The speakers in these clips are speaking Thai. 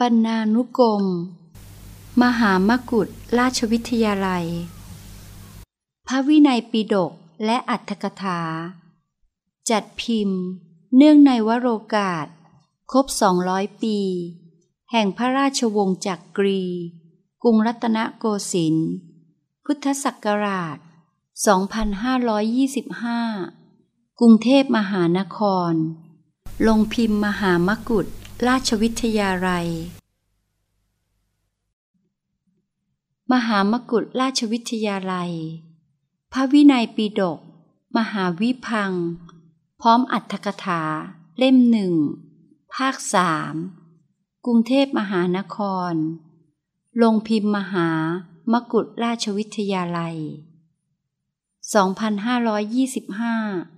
บรรณานุกรม มหามกุฏราชวิทยาลัย พระวินัยปิฎกและอัตถกถา จัดพิมพ์ เนื่องในวโรกาส ครบ200ปี แห่งพระราชวงศ์จักกรี กรุงรัตนโกสินทร์พุทธศักราช 2525 กรุงเทพมหานคร ลงพิมพ์มหามกุฏ ราชวิทยาลัย มหามกุฏราชวิทยาลัย พระวินัยปิฎกมหาวิพัง พร้อมอัตถกถา เล่มหนึ่ง ภาคสามกรุงเทพมหานคร ลงพิมพ์มหามกุฏราชวิทยาลัย 2525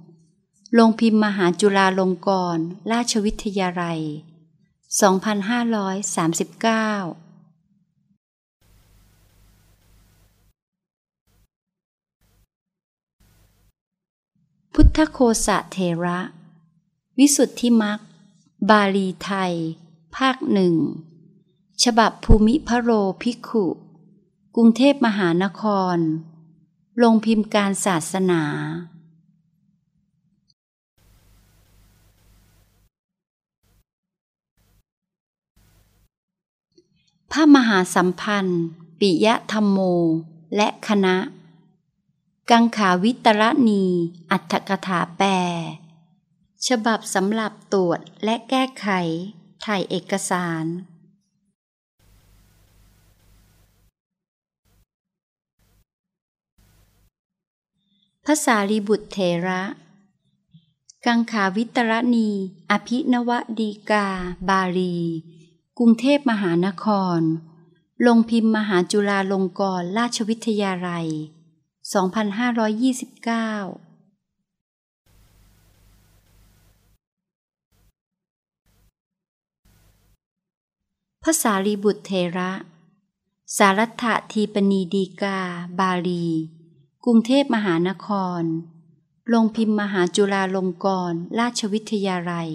ลงพิมพ์มหาจุฬาลงกรณราชวิทยาลัย 2539พุทธโคสะเถระ วิสุทธิมักบาลีไทย ภาคหนึ่ง ฉบับภูมิพระโรภิกขุ กรุงเทพมหานคร ลงพิมพ์การศาสนา พระมหาสัมพันธ์ ปิยะธรรมโม และคณะ กังขาวิตรณี อัตถกถาแปล ฉบับสำหรับตรวจและแก้ไข ถ่ายเอกสาร ภาษาลีบุตรเถระ กังขาวิตรณี อภินวดีกา บาลี รุงเทพมหานคร ลงพิมพ์มหาจุฬาลงกรณราชวิทยาลัย 2529ภาษาลีบุตรเถระ สารัตถทีปณีดีกา บาลี กรุงเทพมหานคร ลงพิมพ์มหาจุฬาลงกรณราชวิทยาลัย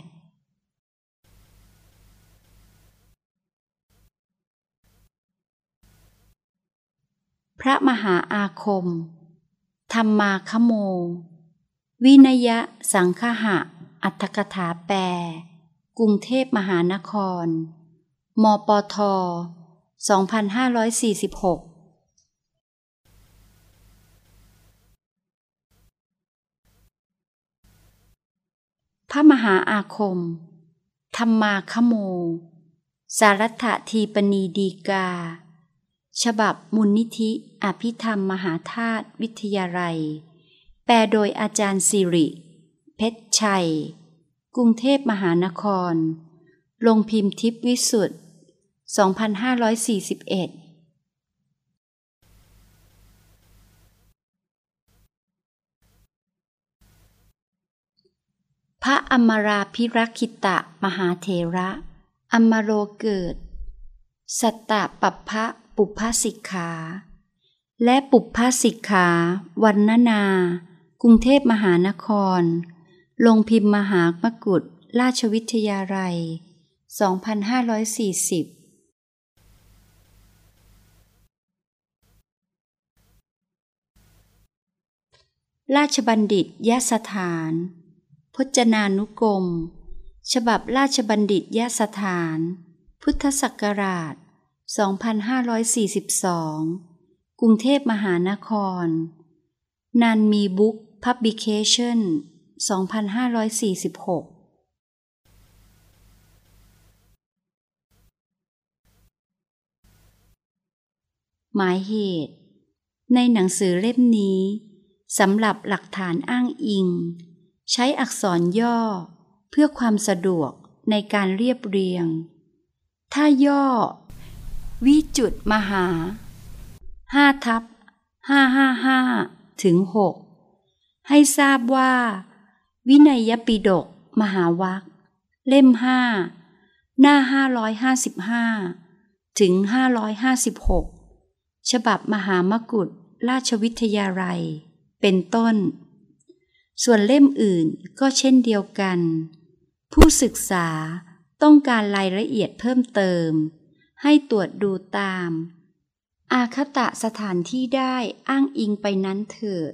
2538 พระมหาอาคม ธรรมาคโม วินยะสังคหะ อัตถกถาแปล กรุงเทพมหานคร มปท 2546พระมหาอาคม ธรรมาคโม สารัตถทีปณีดีกา ฉบับมุลนิธิอภิธรรมมหาธาตุวิทยาลัย แปลโดยอาจารย์สิริ เพชรชัย กรุงเทพมหานคร ลงพิมพ์ทิพวิสุทธ์2541พระอมราพิรักขิตะมหาเถระ อมโรเกิด สัตตะปัปพะ ปุพพสิกขา และปุพพสิกขาวันนนา กรุงเทพมหานคร ลงพิมพ์มหามกุฏราชวิทยาลัย 2540ราชบัณฑิตยสถาน พจนานุกรม ฉบับราชบัณฑิตยสถาน พุทธศักราช 2542 กรุงเทพมหานคร นันมีบุ๊กพับบิเคชั่น2546หมายเหตุ ในหนังสือเล่มนี้สำหรับหลักฐานอ้างอิง ใช้อักษรย่อ เพื่อความสะดวกในการเรียบเรียง ถ้าย่อ วิจุดมหา5ทับ555ถึง6ให้ทราบว่า วินัยปิฎกมหาวัคเล่ม5หน้า555ถึง556ฉบับมหามกุฏราชวิทยาลัย เป็นต้น ส่วนเล่มอื่นก็เช่นเดียวกัน ผู้ศึกษาต้องการรายละเอียดเพิ่มเติม ให้ตรวจดูตาม อาคตะสถานที่ได้อ้างอิงไปนั้นเถิด